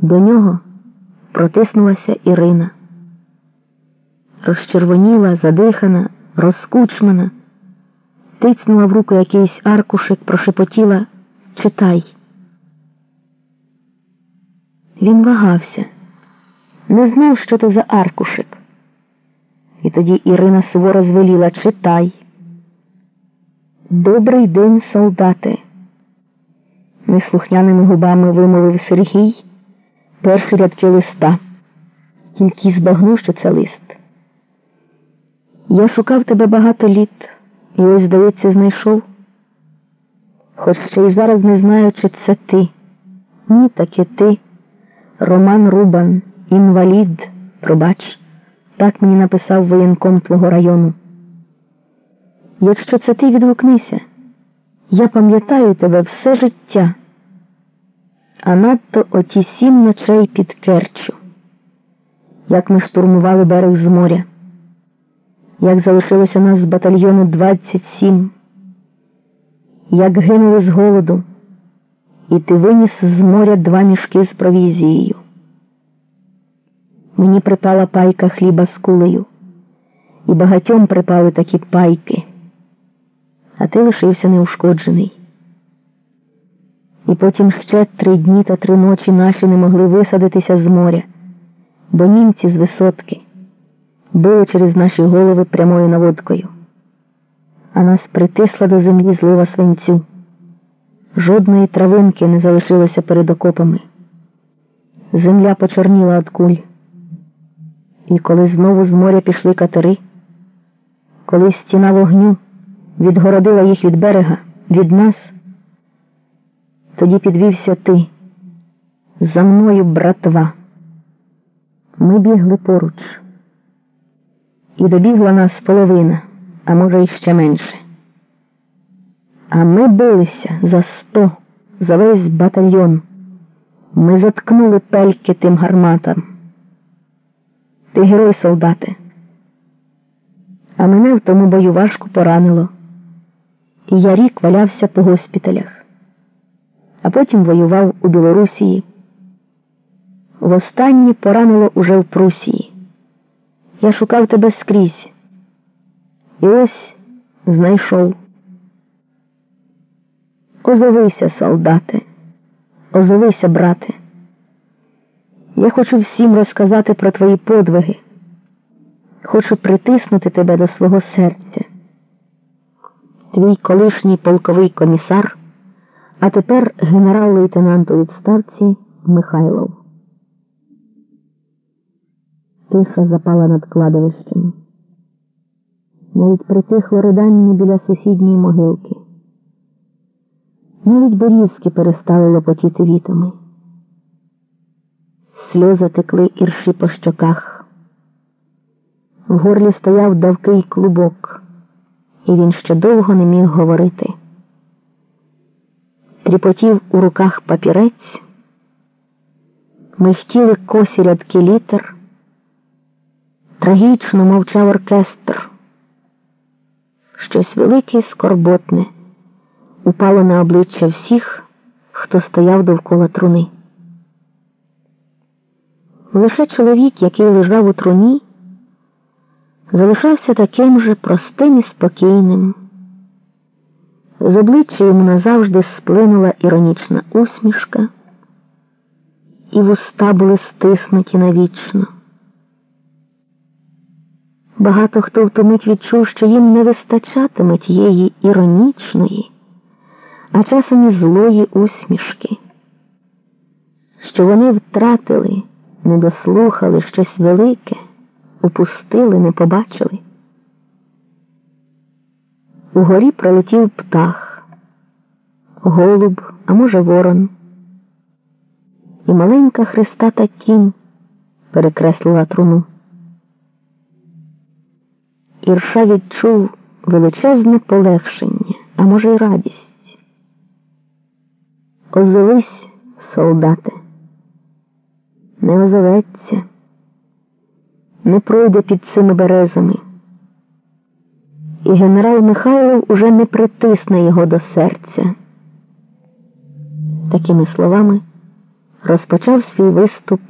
До нього протиснулася Ірина. Розчервоніла, задихана, розкучмана, тицнула в руку якийсь аркушик, прошепотіла читай. Він вагався, не знав, що то за аркушик. І тоді Ірина суворо звеліла читай. Добрий день, солдати. Неслухняними губами вимовив Сергій перші рядки листа, тільки збагнув, що це лист. Я шукав тебе багато літ і ось, здається, знайшов. Хоч ще й зараз не знаю, чи це ти. Ні, таки ти, Роман Рубан, інвалід, пробач, так мені написав воєнком твого району. Якщо це ти відгукнися, я пам'ятаю тебе все життя, а надто оті сім ночей під Керчу, як ми штурмували берег з моря, як залишилося нас з батальйону 27, як гинули з голоду, і ти виніс з моря два мішки з провізією. Мені припала пайка хліба з кулею, і багатьом припали такі пайки а ти лишився неушкоджений. І потім ще три дні та три ночі наші не могли висадитися з моря, бо німці з висотки били через наші голови прямою наводкою, а нас притисла до землі злива свинцю. Жодної травинки не залишилося перед окопами. Земля почорніла від куль. І коли знову з моря пішли катери, коли стіна вогню відгородила їх від берега, від нас. Тоді підвівся ти. За мною братва. Ми бігли поруч. І добігла нас половина, а може, іще менше. А ми билися за сто, за весь батальйон. Ми заткнули пельки тим гарматам. Ти герой, солдати. А мене в тому бою важко поранило і я рік валявся по госпіталях, а потім воював у Білорусії. Востаннє поранило уже в Прусії. Я шукав тебе скрізь. І ось знайшов. Озовися, солдати, озовися, брате. Я хочу всім розказати про твої подвиги. Хочу притиснути тебе до свого серця твій колишній полковий комісар, а тепер генерал-лейтенант у відставці Михайлов. Тиша запала над кладовищем. Навіть притихло ридання біля сусідньої могилки. Навіть борізки перестали лопотіти вітами. Сльози текли ірші по щоках. В горлі стояв давкий клубок і він ще довго не міг говорити. Тріпотів у руках папірець, михтіли косі рядки літер, трагічно мовчав оркестр. Щось велике і скорботне упало на обличчя всіх, хто стояв довкола труни. Лише чоловік, який лежав у труні, залишався таким же простим і спокійним. З обличчя йому назавжди сплинула іронічна усмішка, і вуста були стиснуті навічно. Багато хто в ту мить відчув, що їм не вистачатиме тієї іронічної, а часом і злої усмішки, що вони втратили, не дослухали щось велике упустили, не побачили. Угорі пролетів птах, голуб, а може, ворон. І маленька хрестата тінь перекреслила труну. Ірша відчув величезне полегшення, а може, й радість. Озовись, солдати, не озоветься не пройде під цими березами. І генерал Михайлов уже не притисне його до серця. Такими словами розпочав свій виступ